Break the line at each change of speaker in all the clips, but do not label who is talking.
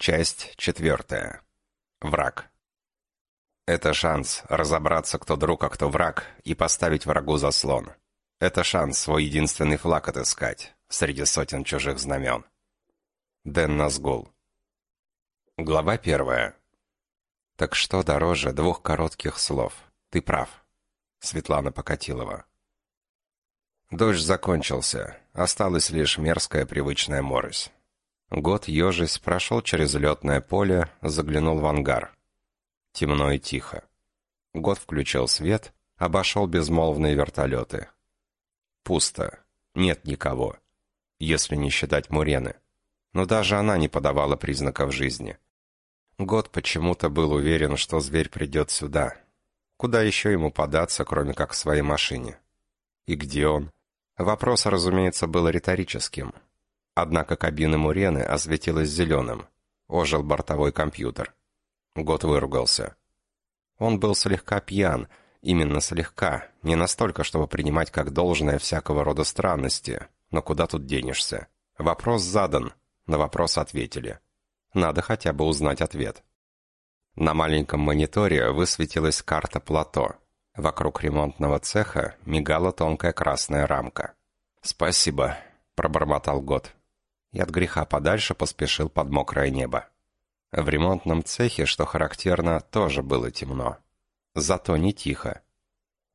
Часть четвертая. Враг. Это шанс разобраться, кто друг, а кто враг, и поставить врагу заслон. Это шанс свой единственный флаг отыскать среди сотен чужих знамен. Дэн Назгул. Глава первая. Так что дороже двух коротких слов? Ты прав. Светлана Покатилова. Дождь закончился. Осталась лишь мерзкая привычная морось. Год ежись прошел через летное поле, заглянул в ангар. Темно и тихо. Год включил свет, обошел безмолвные вертолеты. Пусто. Нет никого. Если не считать Мурены. Но даже она не подавала признаков жизни. Год почему-то был уверен, что зверь придет сюда. Куда еще ему податься, кроме как к своей машине? И где он? Вопрос, разумеется, был риторическим. Однако кабина Мурены осветилась зеленым. Ожил бортовой компьютер. Год выругался. Он был слегка пьян, именно слегка, не настолько, чтобы принимать как должное всякого рода странности, но куда тут денешься? Вопрос задан, на вопрос ответили. Надо хотя бы узнать ответ. На маленьком мониторе высветилась карта плато. Вокруг ремонтного цеха мигала тонкая красная рамка. «Спасибо», — пробормотал Год и от греха подальше поспешил под мокрое небо. В ремонтном цехе, что характерно, тоже было темно. Зато не тихо.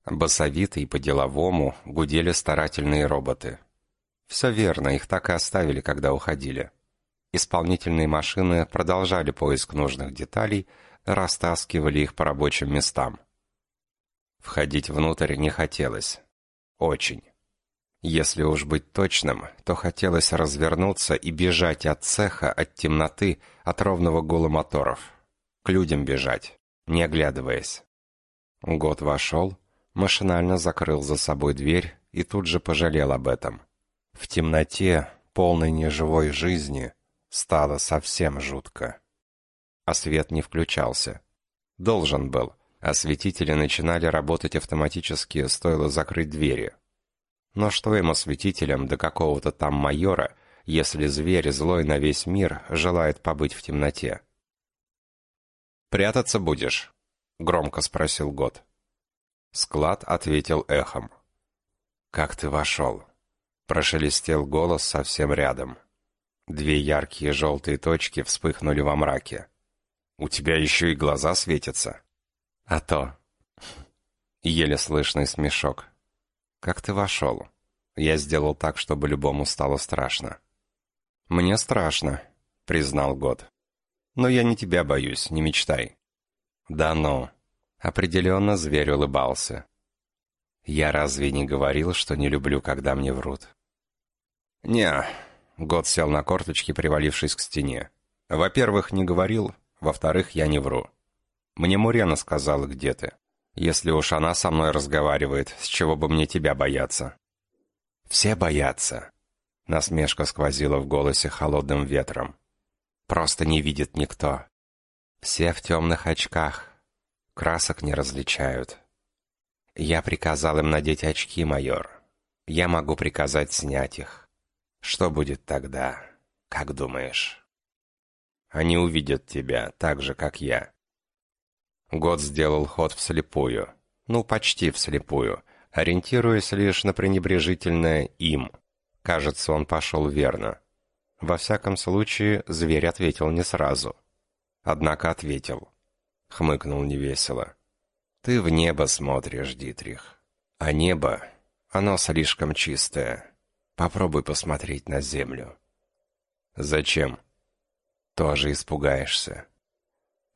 Басовито и по-деловому гудели старательные роботы. Все верно, их так и оставили, когда уходили. Исполнительные машины продолжали поиск нужных деталей, растаскивали их по рабочим местам. Входить внутрь не хотелось. Очень. Если уж быть точным, то хотелось развернуться и бежать от цеха, от темноты, от ровного гула моторов. К людям бежать, не оглядываясь. Год вошел, машинально закрыл за собой дверь и тут же пожалел об этом. В темноте, полной неживой жизни, стало совсем жутко. А свет не включался. Должен был. Осветители начинали работать автоматически, стоило закрыть двери. Но что им осветителям до какого-то там майора, если зверь, злой на весь мир, желает побыть в темноте? «Прятаться будешь?» — громко спросил Год. Склад ответил эхом. «Как ты вошел?» — прошелестел голос совсем рядом. Две яркие желтые точки вспыхнули во мраке. «У тебя еще и глаза светятся?» «А то...» Еле слышный смешок. «Как ты вошел?» Я сделал так, чтобы любому стало страшно. «Мне страшно», — признал Год. «Но я не тебя боюсь, не мечтай». «Да ну». Определенно зверь улыбался. «Я разве не говорил, что не люблю, когда мне врут?» «Не». Год сел на корточки, привалившись к стене. «Во-первых, не говорил. Во-вторых, я не вру. Мне Мурена сказала, где ты. Если уж она со мной разговаривает, с чего бы мне тебя бояться? Все боятся. Насмешка сквозила в голосе холодным ветром. Просто не видит никто. Все в темных очках. Красок не различают. Я приказал им надеть очки, майор. Я могу приказать снять их. Что будет тогда? Как думаешь? Они увидят тебя, так же, как я. Год сделал ход вслепую. Ну, почти вслепую, ориентируясь лишь на пренебрежительное «им». Кажется, он пошел верно. Во всяком случае, зверь ответил не сразу. Однако ответил. Хмыкнул невесело. «Ты в небо смотришь, Дитрих. А небо, оно слишком чистое. Попробуй посмотреть на землю». «Зачем?» «Тоже испугаешься».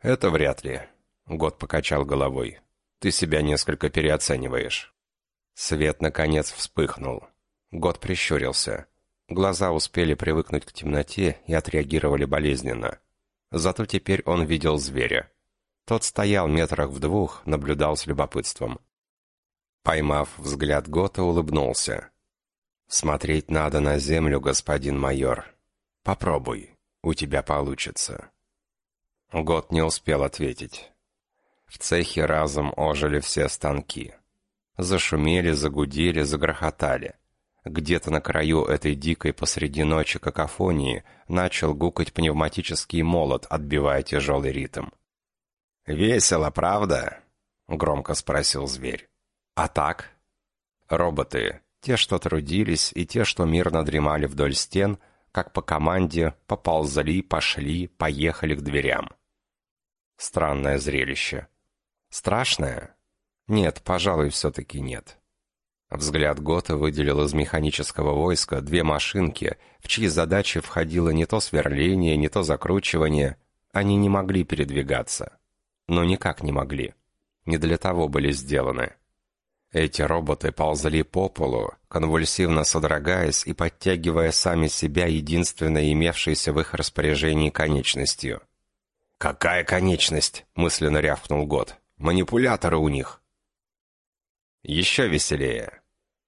«Это вряд ли», Год покачал головой. «Ты себя несколько переоцениваешь». Свет, наконец, вспыхнул. Год прищурился. Глаза успели привыкнуть к темноте и отреагировали болезненно. Зато теперь он видел зверя. Тот стоял метрах в двух, наблюдал с любопытством. Поймав взгляд Гота, улыбнулся. «Смотреть надо на землю, господин майор. Попробуй, у тебя получится». Гот не успел ответить. В цехе разом ожили все станки. Зашумели, загудели, загрохотали. Где-то на краю этой дикой посреди ночи какофонии начал гукать пневматический молот, отбивая тяжелый ритм. «Весело, правда?» — громко спросил зверь. «А так?» Роботы, те, что трудились, и те, что мирно дремали вдоль стен, как по команде, поползли, пошли, поехали к дверям. Странное зрелище. Страшное? Нет, пожалуй, все-таки нет. Взгляд Гота выделил из механического войска две машинки, в чьи задачи входило не то сверление, не то закручивание. Они не могли передвигаться. Но никак не могли. Не для того были сделаны. Эти роботы ползли по полу, конвульсивно содрогаясь и подтягивая сами себя единственной имевшейся в их распоряжении конечностью. «Какая конечность?» — мысленно рявкнул Гот. «Манипуляторы у них!» «Еще веселее!»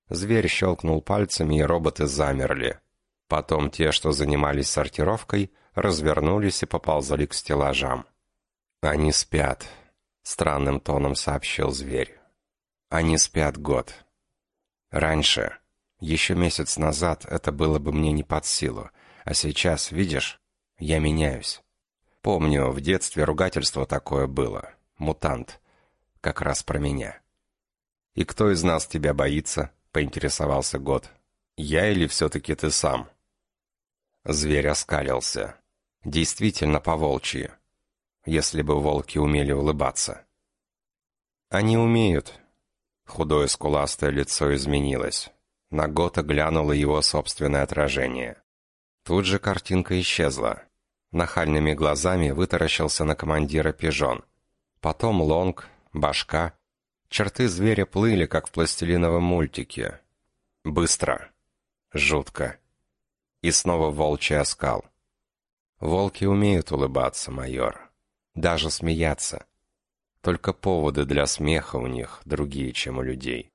Зверь щелкнул пальцами, и роботы замерли. Потом те, что занимались сортировкой, развернулись и поползали к стеллажам. «Они спят», — странным тоном сообщил зверь. «Они спят год. Раньше, еще месяц назад, это было бы мне не под силу, а сейчас, видишь, я меняюсь. Помню, в детстве ругательство такое было. Мутант. Как раз про меня. И кто из нас тебя боится?» — поинтересовался Год. «Я или все-таки ты сам?» Зверь оскалился. Действительно по-волчьи. Если бы волки умели улыбаться. «Они умеют». Худое скуластое лицо изменилось. На Гота глянуло его собственное отражение. Тут же картинка исчезла. Нахальными глазами вытаращился на командира пижон. Потом лонг, башка, Черты зверя плыли, как в пластилиновом мультике. Быстро. Жутко. И снова волчий оскал. Волки умеют улыбаться, майор. Даже смеяться. Только поводы для смеха у них другие, чем у людей.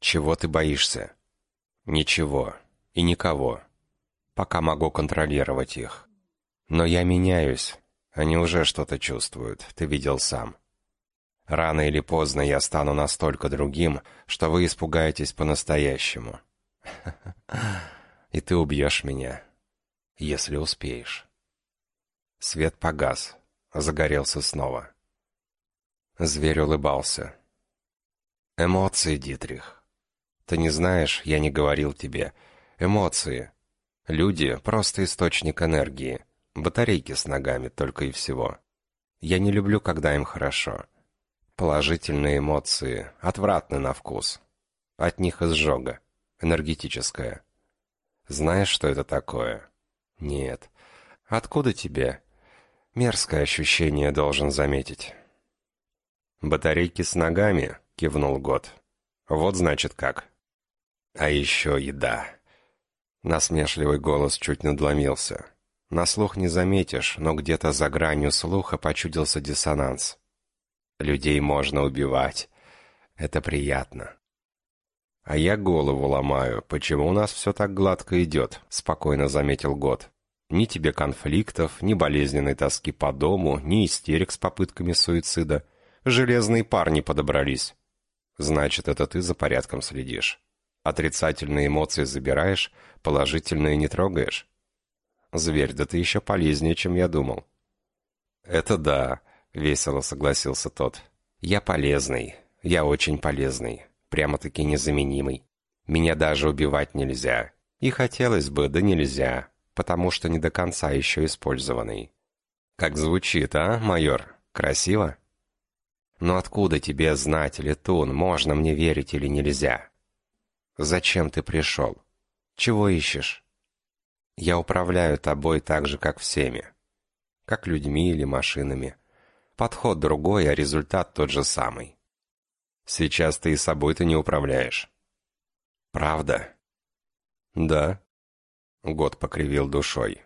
Чего ты боишься? Ничего. И никого. Пока могу контролировать их. Но я меняюсь. Они уже что-то чувствуют, ты видел сам. Рано или поздно я стану настолько другим, что вы испугаетесь по-настоящему. И ты убьешь меня, если успеешь. Свет погас, загорелся снова. Зверь улыбался. Эмоции, Дитрих. Ты не знаешь, я не говорил тебе. Эмоции. Люди — просто источник энергии. Батарейки с ногами только и всего. Я не люблю, когда им хорошо. Положительные эмоции, отвратны на вкус. От них изжога, энергетическая. Знаешь, что это такое? Нет. Откуда тебе? Мерзкое ощущение, должен заметить. «Батарейки с ногами?» — кивнул Год. «Вот значит как». «А еще еда». Насмешливый голос чуть надломился. На слух не заметишь, но где-то за гранью слуха почудился диссонанс. Людей можно убивать. Это приятно. А я голову ломаю, почему у нас все так гладко идет, спокойно заметил Год. Ни тебе конфликтов, ни болезненной тоски по дому, ни истерик с попытками суицида. Железные парни подобрались. Значит, это ты за порядком следишь. Отрицательные эмоции забираешь, положительные не трогаешь. Зверь, да ты еще полезнее, чем я думал. Это да. — весело согласился тот. «Я полезный. Я очень полезный. Прямо-таки незаменимый. Меня даже убивать нельзя. И хотелось бы, да нельзя, потому что не до конца еще использованный». «Как звучит, а, майор? Красиво?» «Но откуда тебе знать, Летун, можно мне верить или нельзя?» «Зачем ты пришел? Чего ищешь?» «Я управляю тобой так же, как всеми. Как людьми или машинами. Подход другой, а результат тот же самый. Сейчас ты и собой-то не управляешь. Правда? Да. Год покривил душой.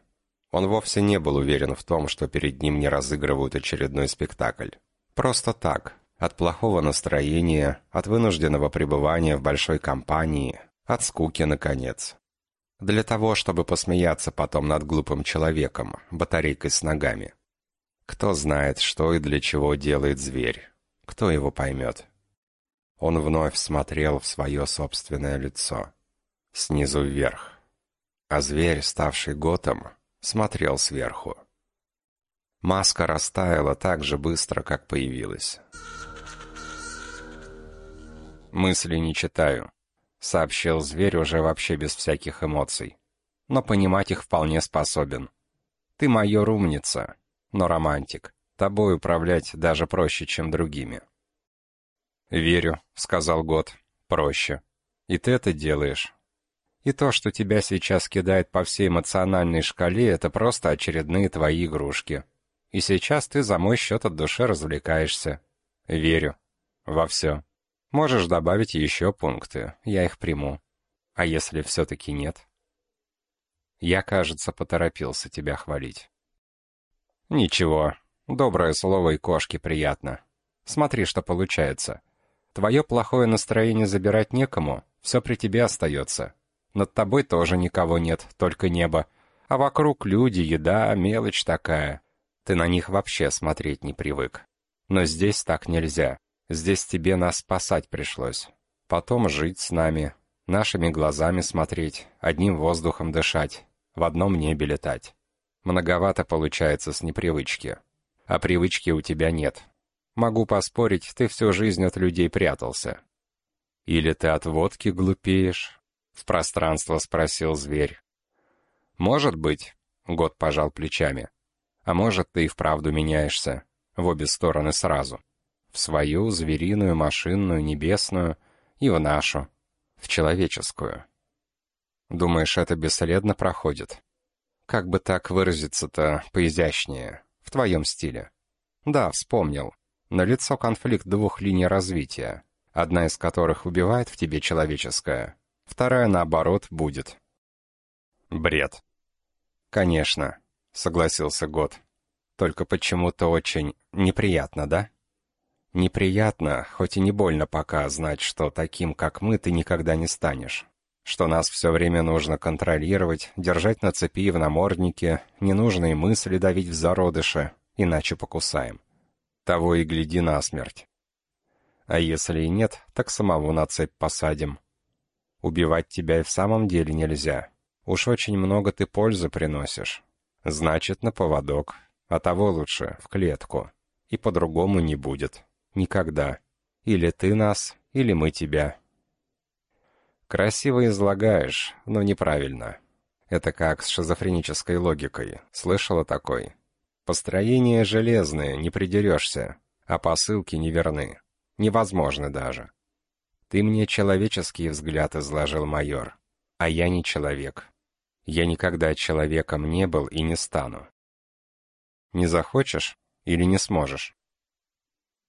Он вовсе не был уверен в том, что перед ним не разыгрывают очередной спектакль. Просто так, от плохого настроения, от вынужденного пребывания в большой компании, от скуки, наконец. Для того, чтобы посмеяться потом над глупым человеком, батарейкой с ногами. Кто знает, что и для чего делает зверь? Кто его поймет? Он вновь смотрел в свое собственное лицо. снизу вверх. А зверь, ставший готом, смотрел сверху. Маска растаяла так же быстро, как появилась. «Мысли не читаю», — сообщил зверь уже вообще без всяких эмоций. «Но понимать их вполне способен. Ты майор умница, но романтик. Тобой управлять даже проще, чем другими». «Верю», — сказал Год. «Проще. И ты это делаешь. И то, что тебя сейчас кидает по всей эмоциональной шкале, это просто очередные твои игрушки. И сейчас ты за мой счет от души развлекаешься. Верю. Во все. Можешь добавить еще пункты, я их приму. А если все-таки нет? Я, кажется, поторопился тебя хвалить. Ничего, доброе слово и кошке приятно. Смотри, что получается. Твое плохое настроение забирать некому, все при тебе остается. Над тобой тоже никого нет, только небо. А вокруг люди, еда, мелочь такая. Ты на них вообще смотреть не привык. Но здесь так нельзя. Здесь тебе нас спасать пришлось. Потом жить с нами, нашими глазами смотреть, одним воздухом дышать, в одном небе летать. Многовато получается с непривычки. А привычки у тебя нет. Могу поспорить, ты всю жизнь от людей прятался. Или ты от водки глупеешь, — в пространство спросил зверь. «Может быть», — Год пожал плечами. «А может, ты и вправду меняешься, в обе стороны сразу. В свою, звериную, машинную, небесную и в нашу, в человеческую. Думаешь, это бесследно проходит? Как бы так выразиться-то поизящнее, в твоем стиле?» «Да, вспомнил. На лицо конфликт двух линий развития, одна из которых убивает в тебе человеческое, Вторая, наоборот, будет. Бред. Конечно, согласился Год. Только почему-то очень неприятно, да? Неприятно, хоть и не больно пока знать, что таким, как мы, ты никогда не станешь. Что нас все время нужно контролировать, держать на цепи и в наморднике, ненужные мысли давить в зародыше, иначе покусаем. Того и гляди насмерть. А если и нет, так самого на цепь посадим. Убивать тебя и в самом деле нельзя. Уж очень много ты пользы приносишь. Значит, на поводок. А того лучше, в клетку. И по-другому не будет. Никогда. Или ты нас, или мы тебя. Красиво излагаешь, но неправильно. Это как с шизофренической логикой. Слышала такой? Построение железное, не придерешься, а посылки неверны. Невозможно даже. «Ты мне человеческий взгляд изложил, майор, а я не человек. Я никогда человеком не был и не стану. Не захочешь или не сможешь?»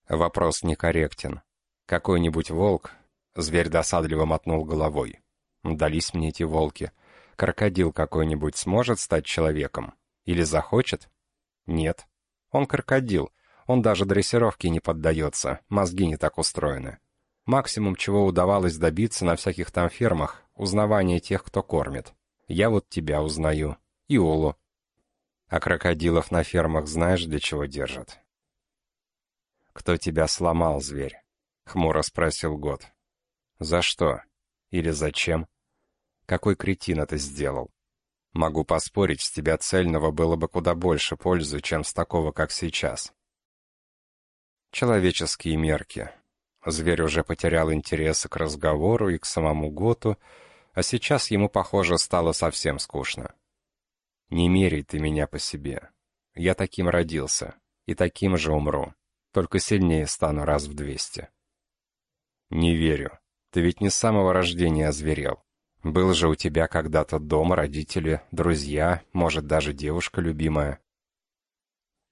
Вопрос некорректен. Какой-нибудь волк, зверь досадливо мотнул головой. Дались мне эти волки. Крокодил какой-нибудь сможет стать человеком? Или захочет? Нет. Он крокодил. Он даже дрессировке не поддается, мозги не так устроены. Максимум, чего удавалось добиться на всяких там фермах, узнавание тех, кто кормит. Я вот тебя узнаю. И Олу. А крокодилов на фермах знаешь, для чего держат? «Кто тебя сломал, зверь?» — хмуро спросил Год. «За что? Или зачем? Какой кретин это сделал? Могу поспорить, с тебя цельного было бы куда больше пользы, чем с такого, как сейчас». Человеческие мерки. Зверь уже потерял интерес к разговору и к самому Готу, а сейчас ему, похоже, стало совсем скучно. «Не меряй ты меня по себе. Я таким родился, и таким же умру, только сильнее стану раз в двести». «Не верю. Ты ведь не с самого рождения озверел. Был же у тебя когда-то дом, родители, друзья, может, даже девушка любимая».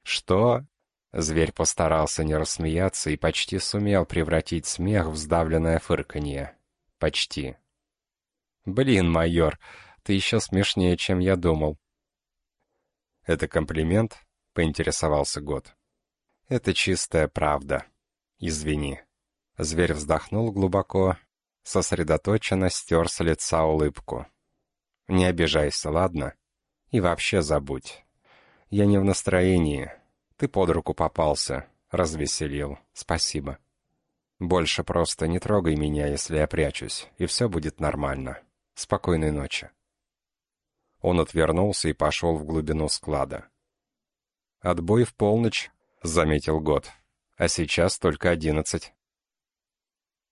«Что?» Зверь постарался не рассмеяться и почти сумел превратить смех в сдавленное фырканье. Почти. «Блин, майор, ты еще смешнее, чем я думал». «Это комплимент?» — поинтересовался Год. «Это чистая правда. Извини». Зверь вздохнул глубоко, сосредоточенно стер с лица улыбку. «Не обижайся, ладно? И вообще забудь. Я не в настроении, ты под руку попался. Развеселил. Спасибо. Больше просто не трогай меня, если я прячусь, и все будет нормально. Спокойной ночи». Он отвернулся и пошел в глубину склада. «Отбой в полночь», — заметил Год. «А сейчас только одиннадцать».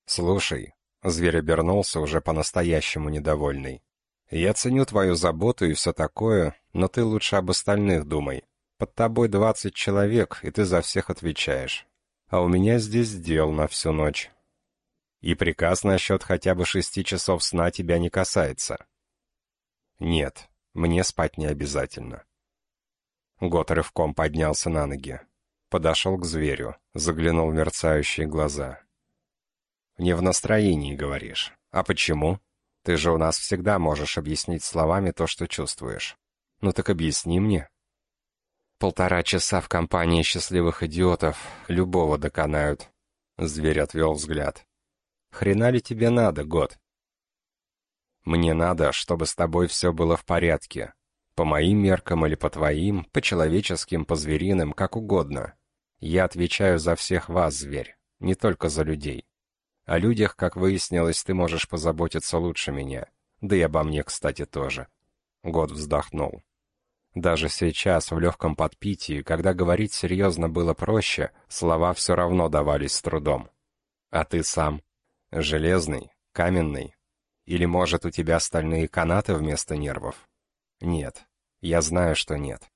«Слушай», — зверь обернулся уже по-настоящему недовольный. «Я ценю твою заботу и все такое, но ты лучше об остальных думай. Под тобой двадцать человек, и ты за всех отвечаешь. А у меня здесь дел на всю ночь. И приказ насчет хотя бы шести часов сна тебя не касается». «Нет, мне спать не обязательно». Гот рывком поднялся на ноги. Подошел к зверю, заглянул в мерцающие глаза. «Не в настроении, говоришь. А почему? Ты же у нас всегда можешь объяснить словами то, что чувствуешь. Ну так объясни мне». «Полтора часа в компании счастливых идиотов любого доконают». Зверь отвел взгляд. «Хрена ли тебе надо, Год?» «Мне надо, чтобы с тобой все было в порядке, по моим меркам или по твоим, по человеческим, по звериным, как угодно. Я отвечаю за всех вас, зверь, не только за людей. О людях, как выяснилось, ты можешь позаботиться лучше меня. Да и обо мне, кстати, тоже. Год вздохнул. Даже сейчас, в легком подпитии, когда говорить серьезно было проще, слова все равно давались с трудом. А ты сам? Железный? Каменный? Или, может, у тебя стальные канаты вместо нервов? «Нет. Я знаю, что нет».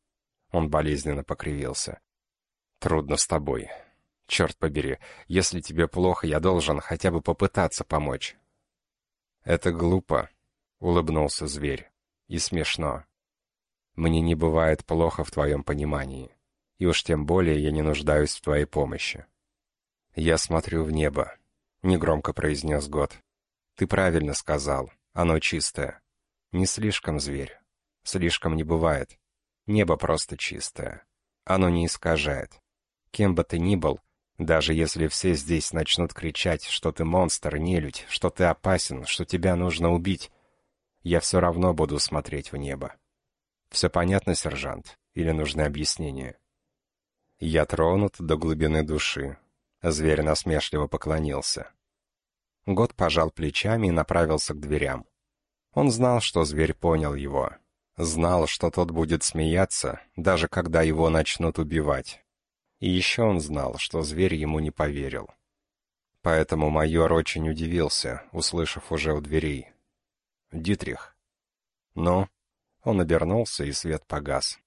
Он болезненно покривился. «Трудно с тобой. Черт побери, если тебе плохо, я должен хотя бы попытаться помочь». «Это глупо», — улыбнулся зверь. «И смешно. Мне не бывает плохо в твоем понимании, и уж тем более я не нуждаюсь в твоей помощи». «Я смотрю в небо», — негромко произнес Год. «Ты правильно сказал, оно чистое. Не слишком зверь, Слишком не бывает. Небо просто чистое. Оно не искажает. Кем бы ты ни был, даже если все здесь начнут кричать, что ты монстр, нелюдь, что ты опасен, что тебя нужно убить, я все равно буду смотреть в небо. Все понятно, сержант? Или нужны объяснения? Я тронут до глубины души. Зверь насмешливо поклонился. Год пожал плечами и направился к дверям. Он знал, что зверь понял его. Знал, что тот будет смеяться, даже когда его начнут убивать. И еще он знал, что зверь ему не поверил. Поэтому майор очень удивился, услышав уже у дверей. «Дитрих». «Ну?» Он обернулся, и свет погас.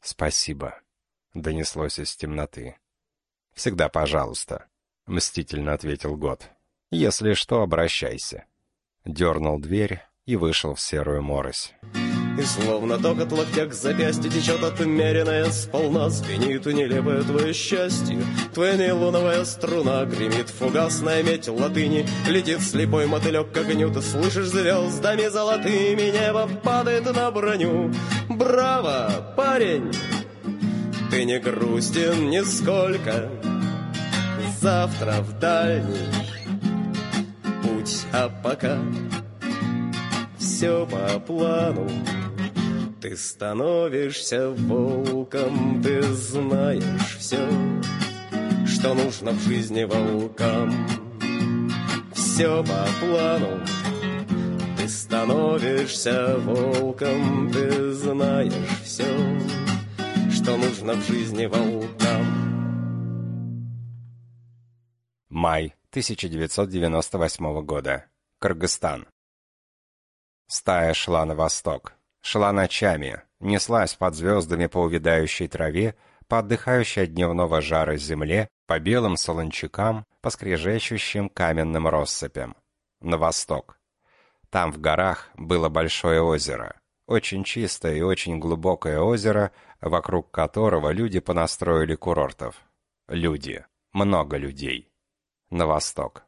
«Спасибо», — донеслось из темноты. «Всегда пожалуйста», — мстительно ответил Год. «Если что, обращайся». Дернул дверь и вышел в серую морось.
И словно ток от локтя к запястью течет отмеренная сполна. Звенит нелепое твое счастье. Твоя нейлоновая струна Гремит. Фугасная медь латыни Летит. Слепой мотылек к огню. Ты слышишь звездами золотыми. Небо падает на броню. Браво, парень! Ты не грустен нисколько. Завтра в дальний путь, а пока все по плану ты становишься волком, ты знаешь все, что нужно в жизни волкам. Все по плану, ты становишься волком, ты знаешь все, что нужно в жизни волкам.
Май 1998 года. Кыргызстан. Стая шла на восток шла ночами, неслась под звездами по увядающей траве, по отдыхающей от дневного жара земле, по белым солончакам, по скрежещущим каменным россыпям. На восток. Там в горах было большое озеро. Очень чистое и очень глубокое озеро, вокруг которого люди понастроили курортов. Люди. Много людей. На восток.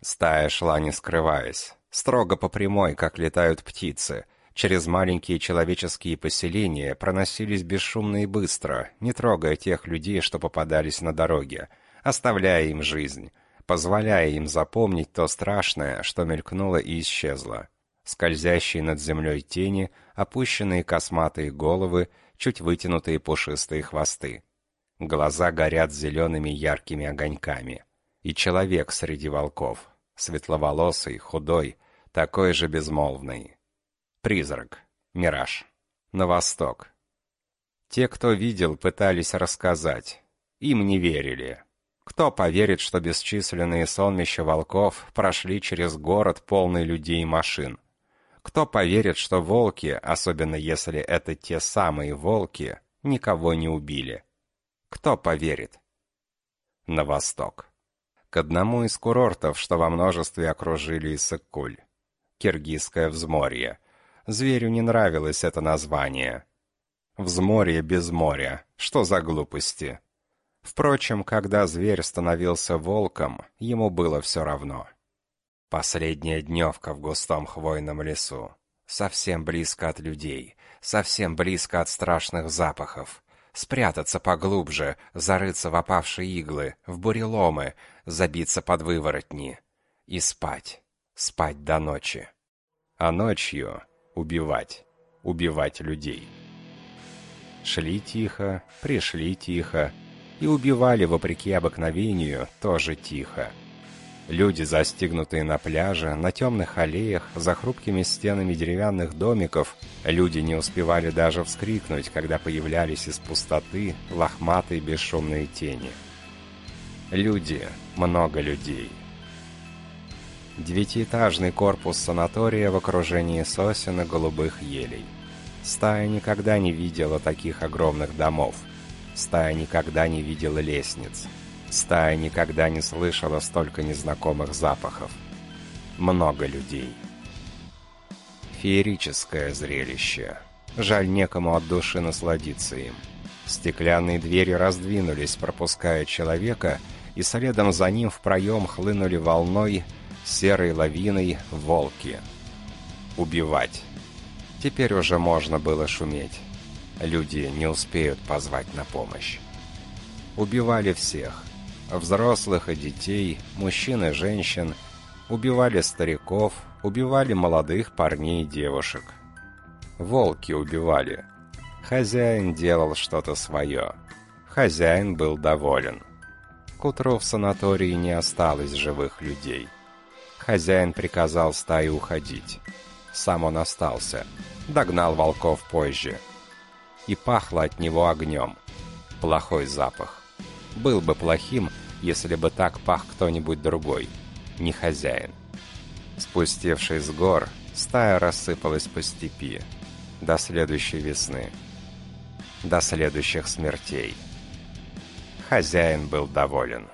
Стая шла не скрываясь, строго по прямой, как летают птицы — Через маленькие человеческие поселения проносились бесшумно и быстро, не трогая тех людей, что попадались на дороге, оставляя им жизнь, позволяя им запомнить то страшное, что мелькнуло и исчезло. Скользящие над землей тени, опущенные косматые головы, чуть вытянутые пушистые хвосты. Глаза горят зелеными яркими огоньками. И человек среди волков, светловолосый, худой, такой же безмолвный. Призрак, мираж. На восток. Те, кто видел, пытались рассказать. Им не верили. Кто поверит, что бесчисленные сонмища волков прошли через город, полный людей и машин? Кто поверит, что волки, особенно если это те самые волки, никого не убили? Кто поверит? На восток. К одному из курортов, что во множестве окружили Иссык-Куль. Киргизское взморье. Зверю не нравилось это название. Взморье без моря. Что за глупости? Впрочем, когда зверь становился волком, ему было все равно. Последняя дневка в густом хвойном лесу. Совсем близко от людей, совсем близко от страшных запахов. Спрятаться поглубже, зарыться в опавшие иглы, в буреломы, забиться под выворотни. И спать, спать до ночи. А ночью убивать, убивать людей. Шли тихо, пришли тихо, и убивали, вопреки обыкновению, тоже тихо. Люди, застигнутые на пляже, на темных аллеях, за хрупкими стенами деревянных домиков, люди не успевали даже вскрикнуть, когда появлялись из пустоты лохматые бесшумные тени. Люди, много людей. Девятиэтажный корпус санатория в окружении сосен и голубых елей. Стая никогда не видела таких огромных домов. Стая никогда не видела лестниц. Стая никогда не слышала столько незнакомых запахов. Много людей. Феерическое зрелище. Жаль, некому от души насладиться им. Стеклянные двери раздвинулись, пропуская человека, и следом за ним в проем хлынули волной, серой лавиной, волки. Убивать. Теперь уже можно было шуметь. Люди не успеют позвать на помощь. Убивали всех взрослых и детей, мужчин и женщин, убивали стариков, убивали молодых парней и девушек. Волки убивали. Хозяин делал что-то свое. Хозяин был доволен. К утру в санатории не осталось живых людей. Хозяин приказал стае уходить. Сам он остался. Догнал волков позже. И пахло от него огнем. Плохой запах был бы плохим, если бы так пах кто-нибудь другой, не хозяин. Спустившись с гор, стая рассыпалась по степи. До следующей весны. До следующих смертей. Хозяин был доволен.